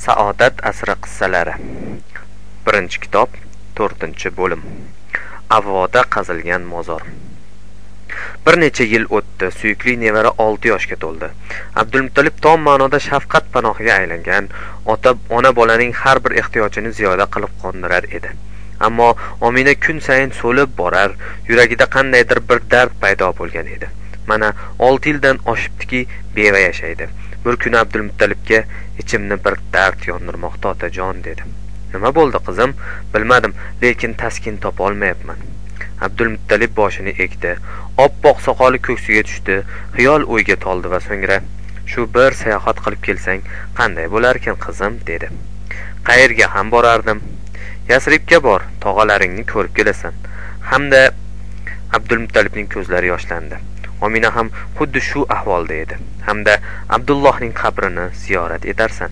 saodat asri qissalari. Birinchi kitob to'rtinchi bo'lim. Avvoda qazilgan mozor. Bir necha yil o'tdi suyukli nevara olti yoshga to'ldi. Abdulmuttalib tom ma'noda shafqat panohiga aylangan ota ona bolaning har bir ehtiyojini ziyoda qilib qondirar edi. Ammo omina kun sayin so'lib borar yuragida qandaydir bir dard paydo bo'lgan edi. Mana olti yildan oshibdiki beva yashaydi. Bir kuni abdulmuttalibga ichimni bir dard yondirmoqda otajon dedi. Nima bo'ldi qizim? Bilmadim lekin taskin topolmayapman abdulmuttalib boshini egdi. Oppoq soqoli ko'ksiga tushdi xiyol o'yga toldi va so'ngra shu bir sayohat qilib kelsang qanday bo'larkin qizim? dedi. Qayerga ham borardim. Yasribga bor tog'alaringni ko'rib kelasan. Hamda abdulmuttalibning ko'zlari yoshlandi. Omina ham xuddi shu ahvolda edi. Hamda abdullohning qabrini ziyorat etarsan.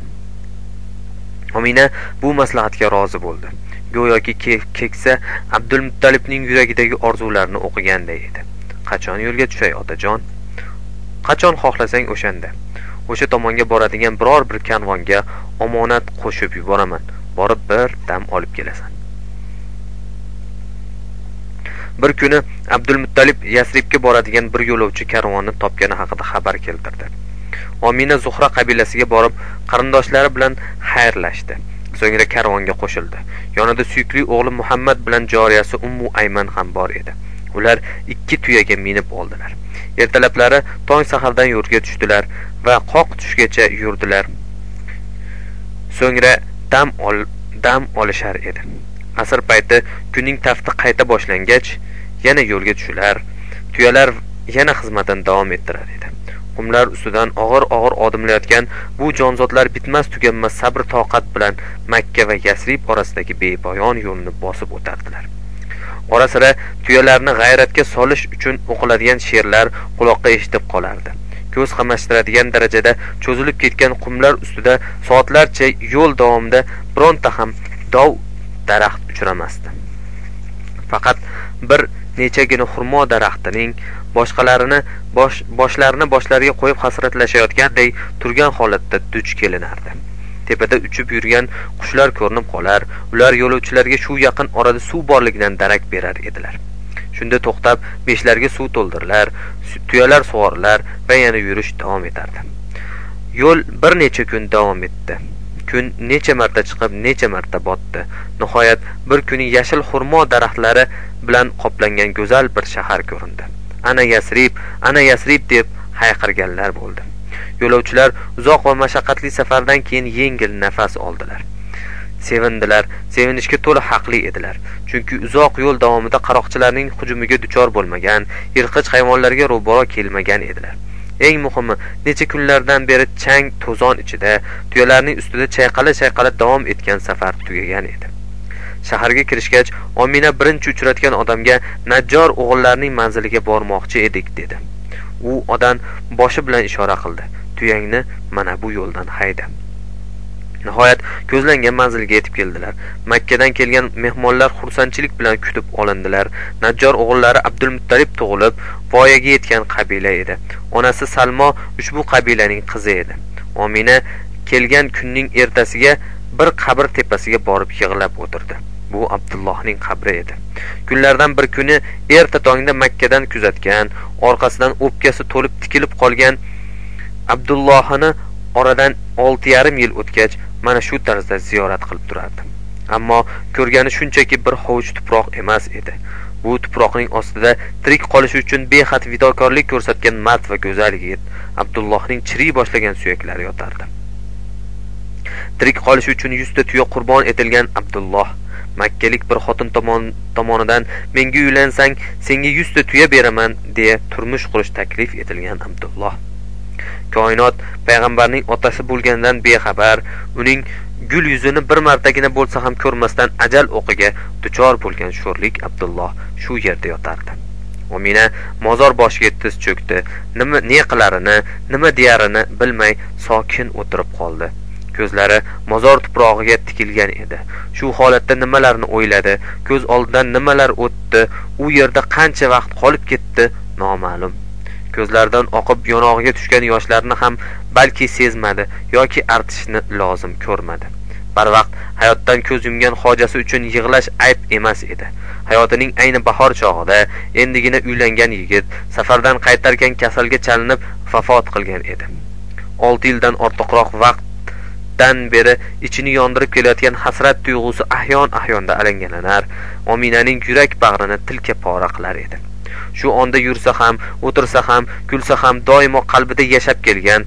Omina bu maslahatga rozi bo'ldi. Go'yoki keksa abdulmuttalibning yuragidagi orzularni o'qiganday edi. Qachon yo'lga tushay otajon? Qachon xohlasang o'shanda? O'sha tomonga boradigan biror bir kanvonga omonat qo'shib yuboraman. Borib bir dam olib kelasan. Bir kuni abdulmuttalib yasribga boradigan bir yo'lovchi karvonni topgani haqida xabar keltirdi. Omina zuhra qabilasiga borib qarindoshlari bilan xayrlashdi. So'ngra karvonga qo'shildi. Yonida suyukli o'g'li muhammad bilan joriyasi ummu ayman ham bor edi. Ular ikki tuyaga minib oldilar. Ertalablari tong sahardan yo'lga tushdilar va qoq tushgacha yurdilar. So'ngra dam ol dam olishar edi. Asr payti kunning tafti qayta boshlangach yana yo'lga tushilar tuyalar yana xizmatini davom ettirar edi. Qumlar ustidan og'ir og'ir odimlayotgan bu jonzotlar bitmas tuganmas sabr toqat bilan makka va yasrib orasidagi bepoyon yo'lni bosib o'tardilar. Ora sira tuyalarni g'ayratga solish uchun o'qiladigan she'rlar quloqqa eshitib qolardi. Ko'z qamashtiradigan darajada cho'zilib ketgan qumlar ustida soatlarcha yo'l davomida bironta ham dov daraxt uchramasdi. Faqat bir nechagina xurmo daraxtining boshqalarini bosh boshlarini boshlariga qo'yib hasratlashayotganday turgan holatda duch kelinardi. Tepada uchib yurgan qushlar ko'rinib qolar ular yo'lovchilarga shu yaqin orada suv borligidan darak berar edilar. Shunda to'xtab beshlarga suv to'ldirilar tuyalar sug'orilar va yana yurish davom etardi. Yo'l bir necha kun davom etdi. Kun necha marta chiqib necha marta botdi. Nihoyat bir kuni yashil xurmo daraxtlari bilan qoplangan go'zal bir shahar ko'rindi. Ana yasrib ana yasrib deb hayqirganlar bo'ldi. Yo'lovchilar uzoq va mashaqqatli safardan keyin yengil nafas oldilar. Sevindilar sevinishga to'la haqli edilar. Chunki uzoq yo'l davomida qaroqchilarning hujumiga duchor bo'lmagan yirtqich hayvonlarga ro'baro kelmagan edilar. Eng muhimi necha kunlardan beri chang to'zon ichida tuyalarning ustida chayqala chayqala davom etgan safar tugagan edi. Shaharga kirishgach omina birinchi uchratgan odamga najjor o'g'illarning manziliga bormoqchi edik dedi. U odam boshi bilan ishora qildi. Tuyangni mana bu yo'ldan hayda. Nihoyat ko'zlangan manzilga yetib keldilar. Makkadan kelgan mehmonlar xursandchilik bilan kutib olindilar. Najjor o'g'illari abdulmuttalib tug'ilib voyaga yetgan qabila edi. Onasi salmo ushbu qabilaning qizi edi. Omina kelgan kunning ertasiga bir qabr tepasiga borib yig'lab o'tirdi. Bu abdullohning qabri edi. Kunlardan bir kuni erta tongda makkadan kuzatgan orqasidan o'pkasi to'lib tikilib qolgan abdullohini oradan olti yarim yil o'tgach mana shu tarzda ziyorat qilib turardi. Ammo ko'rgani shunchaki bir hovuch tuproq emas edi. Bu tuproqning ostida tirik qolishi uchun behad fidokorlik ko'rsatgan mard va go'zal yigit abdullohning chiriy boshlagan suyaklari yotardi. Tirik qolish uchun yuzta tuya qurbon etilgan abdulloh makkalik bir xotin tomonidan menga uylansang senga yuzta tuya beraman deya turmush qurish taklif etilgan abdulloh. Koinot payg'ambarning otasi bo'lganidan bexabar uning gul yuzini bir martagina bo'lsa ham ko'rmasdan ajal o'qiga duchor bo'lgan sho'rlik abdulloh shu yerda yotardi. Omina mozor boshiga tiz cho'kdi. Nima ne qilarini nima deyarini bilmay sokin o'tirib qoldi. Ko'zlari mozor tuprog'iga tikilgan edi. Shu holatda nimalarni o'yladi? Ko'z oldidan nimalar o'tdi? U yerda qancha vaqt qolib ketdi? Noma'lum. Ko'zlaridan oqib yonog'iga tushgan yoshlarni ham balki sezmadi yoki artishni lozim ko'rmadi. Barvaqt hayotdan ko'z yumgan hojasi uchun yig'lash ayb emas edi. Hayotining ayni bahor chog'ida endigina uylangan yigit safardan qaytarkan kasalga chalinib vafot qilgan edi. Olti yildan ortiqroq vaqtdan beri ichini yondirib kelayotgan hasrat tuyg'usi ahyon ahyonda alangalanar ominaning yurak bag'rini tilka pora qilar edi. Shu onda yursa ham o'tirsa ham kulsa ham doimo qalbida yashab kelgan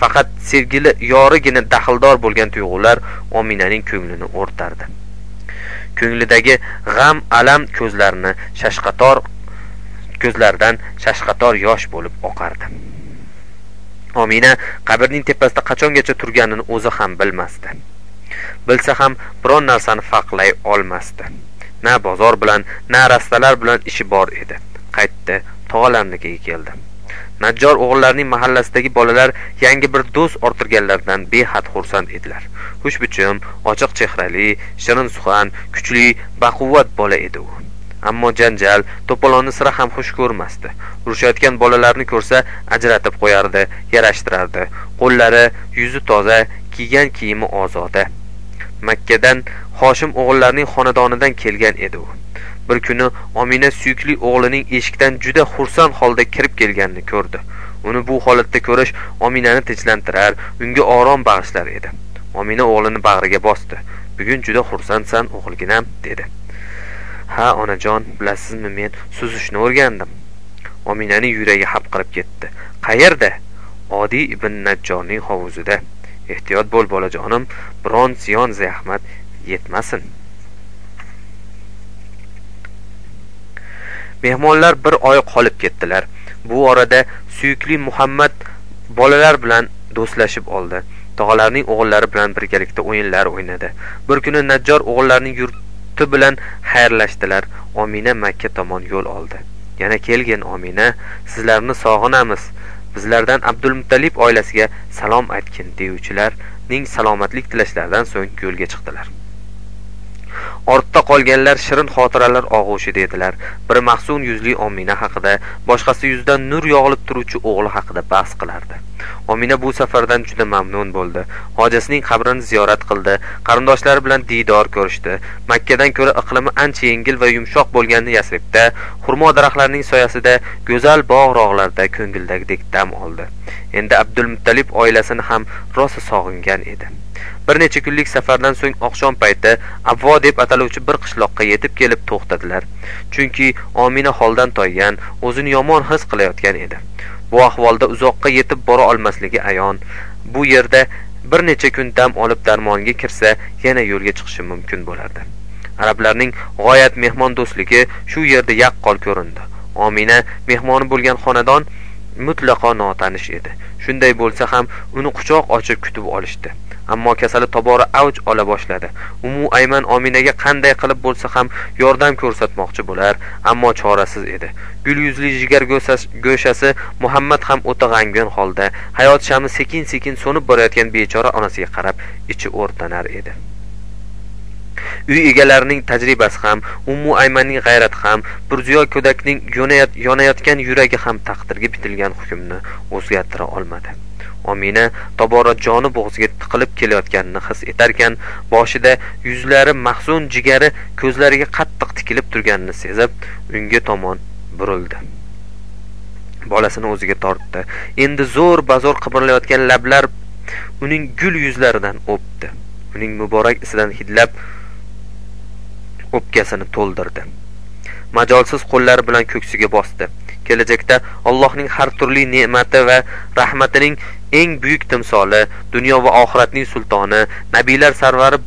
faqat sevgili yorigina daxldor bo'lgan tuyg'ular ominaning ko'nglini o'rtardi. Ko'nglidagi g'am alam ko'zlarini shashqator ko'zlaridan shashqator yosh bo'lib oqardi. Omina qabrning tepasida qachongacha turganini o'zi ham bilmasdi. Bilsa ham biron narsani farqlay olmasdi. Na bozor bilan na rastalar bilan ishi bor edi. Qaytdi tog'alarnikiga keldi. Najjor o'g'illarning mahallasidagi bolalar yangi bir do'st orttirganlaridan behad xursand edilar. Xushbichim ochiq chehrali shirin suxan kuchli baquvvat bola edi u. Ammo janjal to'polonni sira ham xush ko'rmasdi. Urushayotgan bolalarni ko'rsa ajratib qo'yardi yarashtirardi. Qo'llari yuzi toza kiygan kiyimi ozoda. Makkadan hoshim o'g'illarining xonadonidan kelgan edi u. bir kuni omina suyukli o'g'lining eshikdan juda xursand holda kirib kelganini ko'rdi. Uni bu holatda ko'rish ominani tinchlantirar unga orom bag'ishlar edi. Omina o'g'lini bag'riga bosdi. Bugun juda xursandsan o'g'ilginam dedi. Ha onajon bilasizmi men suzishni o'rgandim. Ominaning yuragi hapqirib ketdi. Qayerda? Odiy ibn najjorning hovuzida. Ehtiyot bo'l bolajonim. Biron ziyon zahmat yetmasin. Mehmonlar bir oy qolib ketdilar. Bu orada suyukli muhammad bolalar bilan do'stlashib oldi. Tog'alarning o'g'illari bilan birgalikda o'yinlar o'ynadi. Bir kuni najjor o'g'illarining yurti bilan xayrlashdilar. Omina makka tomon yo'l oldi. Yana kelgin omina sizlarni sog'inamiz. Bizlardan abdulmuttalib oilasiga salom aytgin deyuvchilarning salomatlik tilashlaridan so'ng yo'lga chiqdilar. Ortda qolganlar shirin xotiralar og'ushida edilar biri mahzun yuzli omina haqida boshqasi yuzidan nur yog'ilib turuvchi o'g'li haqida bahs qilardi. Omina bu safardan juda mamnun bo'ldi. Hojasining qabrini ziyorat qildi qarindoshlari bilan diydor ko'rishdi. Makkadan ko'ra iqlimi ancha yengil va yumshoq bo'lgan yasribda xurmo daraxtlarining soyasida go'zal bog' rog'larda ko'ngildagidek dam oldi. Endi abdulmuttalib oilasini ham rosa sog'ingan edi. Bir necha kunlik safardan so'ng oqshom payti avvo deb ataluvchi bir qishloqqa yetib kelib to'xtadilar. Chunki omina holdan toygan o'zini yomon his qilayotgan edi. Bu ahvolda uzoqqa yetib bora olmasligi ayon. Bu yerda bir necha kun dam olib darmonga kirsa yana yo'lga chiqishi mumkin bo'lardi. Arablarning g'oyat mehmondo'stligi shu yerda yaqqol ko'rindi. Omina mehmoni bo'lgan xonadon mutlaqo notanish edi. Shunday bo'lsa ham uni quchoq ochib kutib olishdi. Ammo kasali tobora avj ola boshladi. Umu ayman ominaga qanday qilib bo'lsa ham yordam ko'rsatmoqchi bo'lar ammo chorasiz edi. Gul yuzli jigar go'shasi muhammad ham o'ta g'amgin holda hayot shami sekin sekin so'nib borayotgan bechora onasiga qarab ichi o'rtanar edi. Uy egalarining tajribasi ham ummu aymanning g'ayrati ham burziyo ko'dakning yonayotgan yuragi ham taqdirga bitilgan hukmni o'zgartira olmadi. Omina tobora joni bo'g'ziga tiqilib kelayotganini his etarkan boshida yuzlari mahzun jigari ko'zlariga qattiq tikilib turganini sezib unga tomon burildi. Bolasini o'ziga tortdi. Endi zo'r bazo'r qimirlayotgan lablar uning gul yuzlaridan o'pdi. Uning muborak isidan hidlab o'pkasini to'ldirdi. Majolsiz qo'llari bilan ko'ksiga bosdi. Kelajakda allohning har turli ne'mati va rahmatining eng buyuk timsoli dunyo va oxiratning sultoni nabiylar sarvari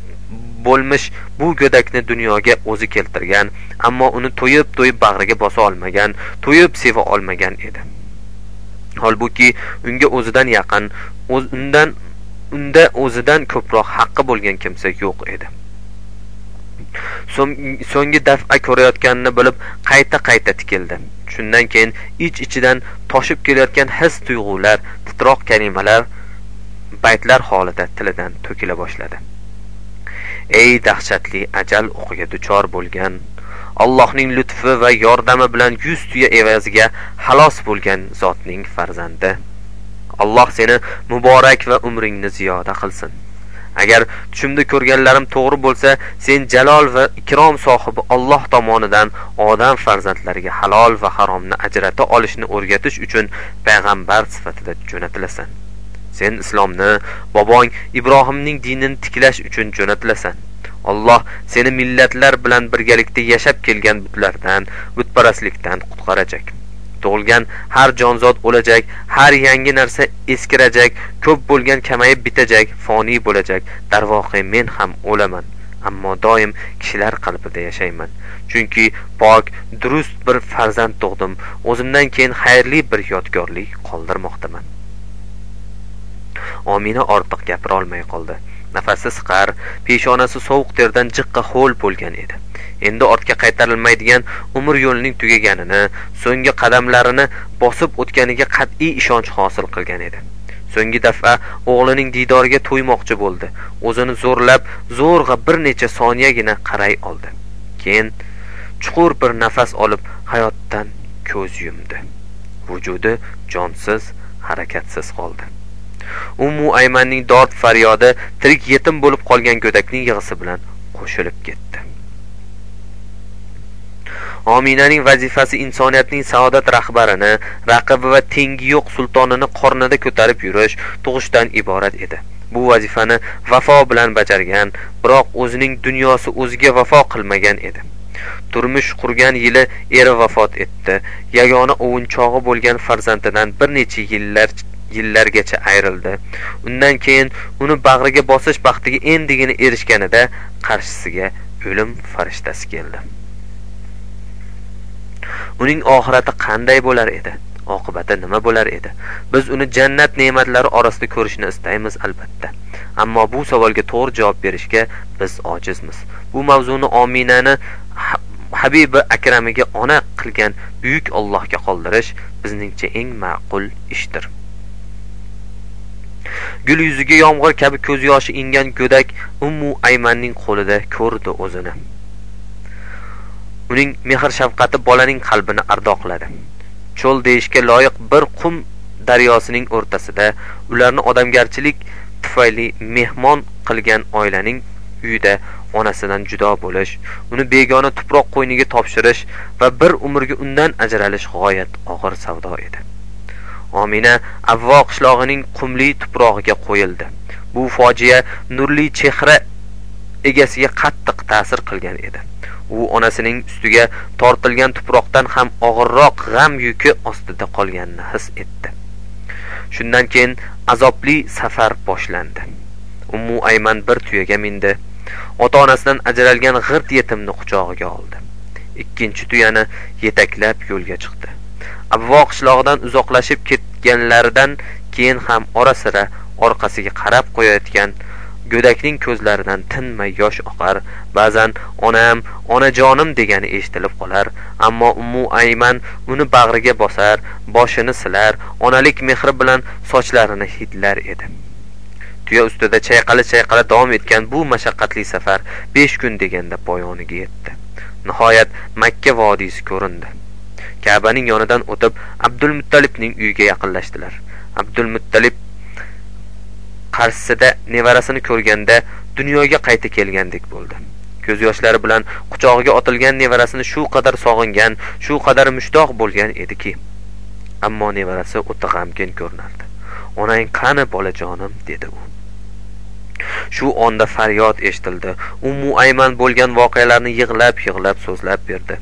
bo'lmish bu go'dakni dunyoga o'zi keltirgan ammo uni to'yib to'yib bag'riga bosa olmagan to'yib seva olmagan edi. Holbuki unga o'zidan yaqin undan unda o'zidan ko'proq haqqi bo'lgan kimsa yo'q edi. So'nggi daf'a ko'rayotganini bilib qayta qayta tikildi. Shundan keyin ich ichidan toshib kelayotgan his tuyg'ular titroq kalimalar baytlar holida tilidan to'kila boshladi. Ey dahshatli ajal o'qiga duchor bo'lgan allohning lutfi va yordami bilan yuz tuya evaziga xalos bo'lgan zotning farzandi. Alloh seni muborak va umringni ziyoda qilsin. Agar tushimda ko'rganlarim to'g'ri bo'lsa sen jalol va ikrom sohibi olloh tomonidan odam farzandlariga halol va haromni ajrata olishni o'rgatish uchun payg'ambar sifatida jo'natilasan. Sen islomni bobong ibrohimning dinini tiklash uchun jo'natilasan. Alloh seni millatlar bilan birgalikda yashab kelgan butlardan butparastlikdan qutqarajak. Tug'ilgan har jonzot o'lajak har yangi narsa eskirajak ko'p bo'lgan kamayib bitajak foniy bo'lajak. Darvoqe men ham o'laman ammo doim kishilar qalbida yashayman. Chunki pok durust bir farzand tug'dim. O'zimdan keyin xayrli bir yodgorlik qoldirmoqdaman. Omina ortiq gapira olmay qoldi. Nafasi siqar peshonasi sovuq terdan jiqqa ho'l bo'lgan edi. Endi ortga qaytarilmaydigan umr yo'lining tugaganini so'nggi qadamlarini bosib o'tganiga qat'iy ishonch hosil qilgan edi. So'nggi daf'a o'g'lining diydoriga to'ymoqchi bo'ldi. O'zini zo'rlab zo'rg'a bir necha soniyagina qaray oldi. Keyin chuqur bir nafas olib hayotdan ko'z yumdi. Vujudi jonsiz harakatsiz qoldi. Umu aymanning dod faryodi tirik yetim bo'lib qolgan go'dakning yig'isi bilan qo'shilib ketdi. Ominaning vazifasi insoniyatning saodat rahbarini raqibi va tengi yo'q sultonini qornida ko'tarib yurish tug'ishdan iborat edi. Bu vazifani vafo bilan bajargan biroq o'zining dunyosi o'ziga vafo qilmagan edi. Turmush qurgan yili eri vafot etdi. Yagona ovunchog'i bo'lgan farzandidan bir necha yillar yillargacha ayrildi. Undan keyin uni bag'riga bosish baxtiga endigina erishganida qarshisiga o'lim farishtasi keldi. Uning oxirati qanday bo'lar edi? Oqibati nima bo'lar edi? Biz uni jannat ne'matlari orasida ko'rishni istaymiz albatta. Ammo bu savolga to'g'ri javob berishga biz ojizmiz. Bu mavzuni ominani habibi akramiga ona qilgan buyuk ollohga qoldirish bizningcha eng ma'qul ishdir. Gul yuziga yomg'ir kabi ko'z yoshi ingan go'dak ummu aymanning qo'lida ko'rdi o'zini. Uning mehr shafqati bolaning qalbini ardoqladi. Cho'l deyishga loyiq bir qum daryosining o'rtasida ularni odamgarchilik tufayli mehmon qilgan oilaning uyida onasidan judo bo'lish uni begona tuproq qo'yniga topshirish va bir umrga undan ajralish g'oyat og'ir savdo edi. Omina avvo qishlog'ining qumli tuprog'iga qo'yildi. Bu fojia nurli chehra egasiga qattiq ta'sir qilgan edi. U onasining ustiga tortilgan tuproqdan ham og'irroq g'am yuki ostida qolganini his etdi. Shundan keyin azobli safar boshlandi. Ummu ayman bir tuyaga mindi. Ota onasidan ajralgan g'irt yetimni quchog'iga oldi. Ikkinchi tuyani yetaklab yo'lga chiqdi. Abvo qishlog'idan uzoqlashib ketganlaridan keyin ham ora sira orqasiga qarab qo'yayotgan go'dakning ko'zlaridan tinmay yosh oqar. Ba'zan onam onajonim degani eshitilib qolar. Ammo ummu ayman uni bag'riga bosar boshini silar onalik mehri bilan sochlarini hidlar edi. Tuya ustida chayqala chayqala davom etgan bu mashaqqatli safar besh kun deganda poyoniga yetdi. Nihoyat makka vodiysi ko'rindi. Kabaning yonidan o'tib abdulmuttalibning uyiga yaqinlashdilar. Abdulmuttalib qarshisida nevarasini ko'rganda dunyoga qayta kelgandek bo'ldi. Ko'z yoshlari bilan quchog'iga otilgan nevarasini shu qadar sog'ingan shu qadar mushtoq bo'lgan ediki. Ammo nevarasi o'ta g'amgin ko'rinardi. Onang qani bolajonim dedi u. shu onda faryod eshitildi. U ayman bo'lgan voqealarni yig'lab yig'lab so'zlab berdi.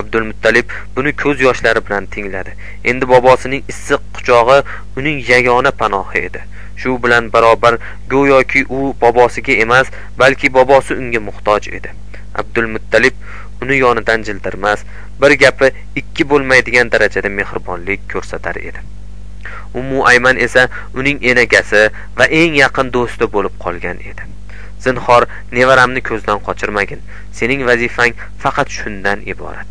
Abdulmuttalib buni ko'z yoshlari bilan tingladi. Endi bobosining issiq quchog'i uning yagona panohi edi. Shu bilan barobar go'yoki u bobosiga emas balki bobosi unga muhtoj edi. Abdulmuttalib uni yonidan jildirmas bir gapi ikki bo'lmaydigan darajada mehribonlik ko'rsatar edi. Ummu ayman esa uning enagasi va eng yaqin do'sti bo'lib qolgan edi. Zinhor nevaramni ko'zdan qochirmagin sening vazifang faqat shundan iborat.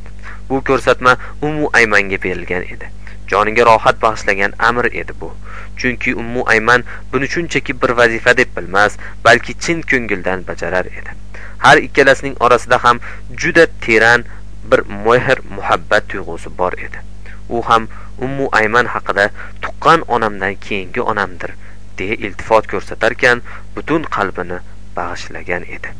Bu ko'rsatma ummu aymanga berilgan edi. Joniga rohat bag'ishlagan amr edi bu. Chunki ummu ayman buni shunchaki bir vazifa deb bilmas balki chin ko'ngildan bajarar edi. Har ikkalasining orasida ham juda teran bir mehr muhabbat tuyg'usi bor edi. U ham ummu ayman haqida tuqqan onamdan keyingi onamdir deya iltifot ko'rsatarkan butun qalbini bag'ishlagan edi.